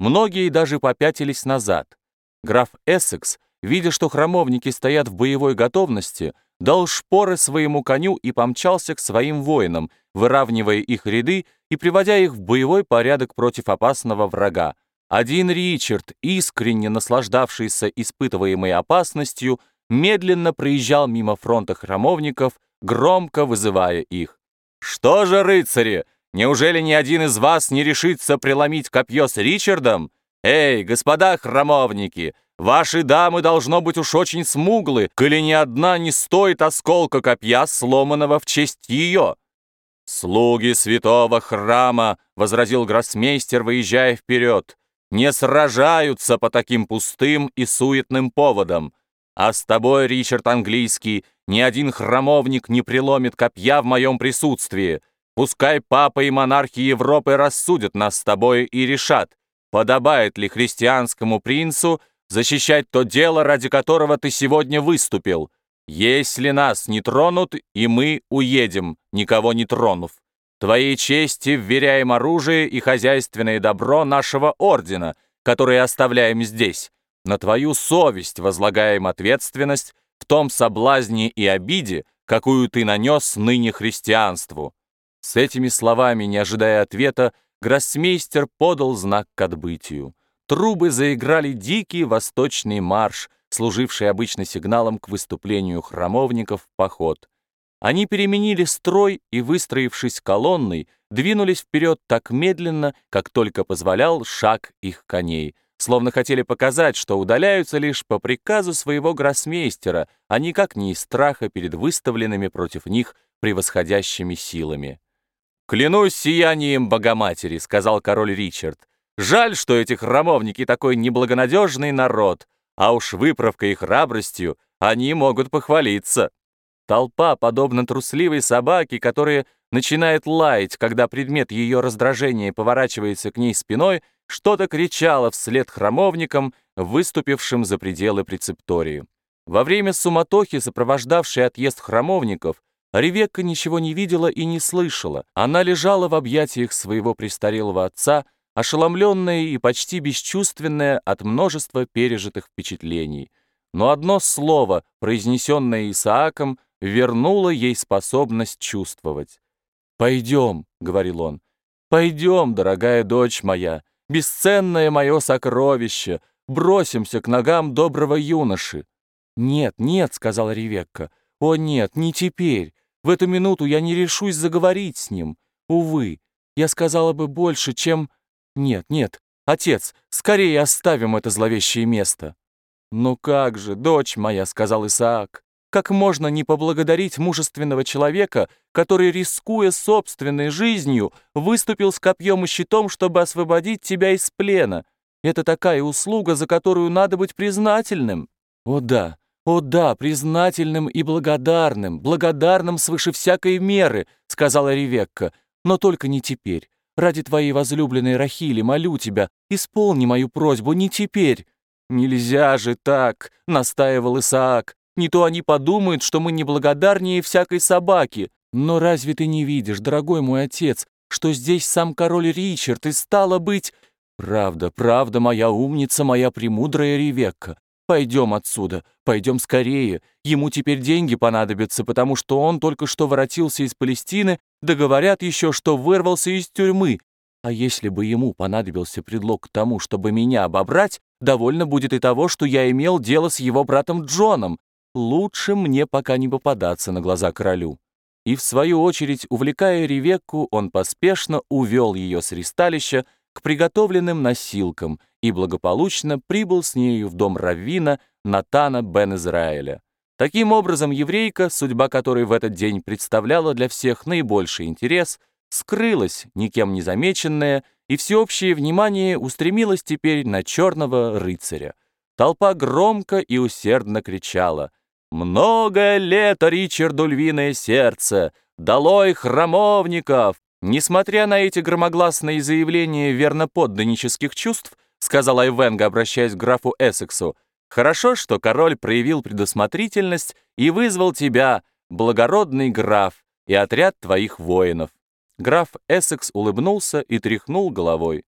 Многие даже попятились назад. Граф Эссекс, видя, что храмовники стоят в боевой готовности, дал шпоры своему коню и помчался к своим воинам, выравнивая их ряды и приводя их в боевой порядок против опасного врага. Один Ричард, искренне наслаждавшийся испытываемой опасностью, медленно проезжал мимо фронта храмовников, громко вызывая их. «Что же, рыцари, неужели ни один из вас не решится преломить копье с Ричардом? Эй, господа храмовники, ваши дамы должно быть уж очень смуглы, коли ни одна не стоит осколка копья, сломанного в честь ее». «Слуги святого храма», — возразил гроссмейстер, выезжая вперед, «не сражаются по таким пустым и суетным поводам. А с тобой, Ричард Английский, ни один храмовник не преломит копья в моем присутствии. Пускай папа и монархи Европы рассудят нас с тобой и решат, подобает ли христианскому принцу защищать то дело, ради которого ты сегодня выступил. Если нас не тронут, и мы уедем, никого не тронув. Твоей чести вверяем оружие и хозяйственное добро нашего ордена, которые оставляем здесь. На твою совесть возлагаем ответственность в том соблазне и обиде, какую ты нанес ныне христианству». С этими словами, не ожидая ответа, гроссмейстер подал знак к отбытию. Трубы заиграли дикий восточный марш, служивший обычно сигналом к выступлению храмовников в поход. Они переменили строй и, выстроившись колонной, двинулись вперед так медленно, как только позволял шаг их коней — словно хотели показать, что удаляются лишь по приказу своего гроссмейстера, а никак не из страха перед выставленными против них превосходящими силами. «Клянусь сиянием Богоматери», — сказал король Ричард. «Жаль, что эти храмовники такой неблагонадежный народ, а уж выправкой и храбростью они могут похвалиться». Толпа, подобно трусливой собаке, которая начинает лаять, когда предмет ее раздражения поворачивается к ней спиной, что-то кричала вслед храмовникам, выступившим за пределы прецептории. Во время суматохи, сопровождавшей отъезд храмовников, Ревекка ничего не видела и не слышала. Она лежала в объятиях своего престарелого отца, ошеломленная и почти бесчувственная от множества пережитых впечатлений. Но одно слово, произнесенное Исааком, вернуло ей способность чувствовать. «Пойдем», — говорил он, — «пойдем, дорогая дочь моя, бесценное мое сокровище, бросимся к ногам доброго юноши». «Нет, нет», — сказала Ревекка, — «о нет, не теперь. В эту минуту я не решусь заговорить с ним. Увы, я сказала бы больше, чем... Нет, нет, отец, скорее оставим это зловещее место». «Ну как же, дочь моя», — сказал Исаак, как можно не поблагодарить мужественного человека, который, рискуя собственной жизнью, выступил с копьем и щитом, чтобы освободить тебя из плена? Это такая услуга, за которую надо быть признательным. О да, о да, признательным и благодарным, благодарным свыше всякой меры, сказала Ревекка, но только не теперь. Ради твоей возлюбленной Рахили молю тебя, исполни мою просьбу не теперь. «Нельзя же так!» — настаивал Исаак. Не то они подумают, что мы неблагодарнее всякой собаки. Но разве ты не видишь, дорогой мой отец, что здесь сам король Ричард и стало быть... Правда, правда, моя умница, моя премудрая Ревекка. Пойдем отсюда, пойдем скорее. Ему теперь деньги понадобятся, потому что он только что воротился из Палестины, да говорят еще, что вырвался из тюрьмы. А если бы ему понадобился предлог к тому, чтобы меня обобрать, довольно будет и того, что я имел дело с его братом Джоном, лучше мне пока не попадаться на глаза королю. И в свою очередь, увлекая Ревекку, он поспешно увел ее с ристалища к приготовленным носилкам и благополучно прибыл с нею в дом Раввина Натана бен Израиля. Таким образом, еврейка, судьба которой в этот день представляла для всех наибольший интерес, скрылась, никем не замеченная, и всеобщее внимание устремилось теперь на черного рыцаря. Толпа громко и усердно кричала — много лет Ричарду львиное сердце! Долой храмовников! Несмотря на эти громогласные заявления верноподданнических чувств, сказал Айвенга, обращаясь к графу Эссексу, хорошо, что король проявил предусмотрительность и вызвал тебя, благородный граф, и отряд твоих воинов. Граф Эссекс улыбнулся и тряхнул головой.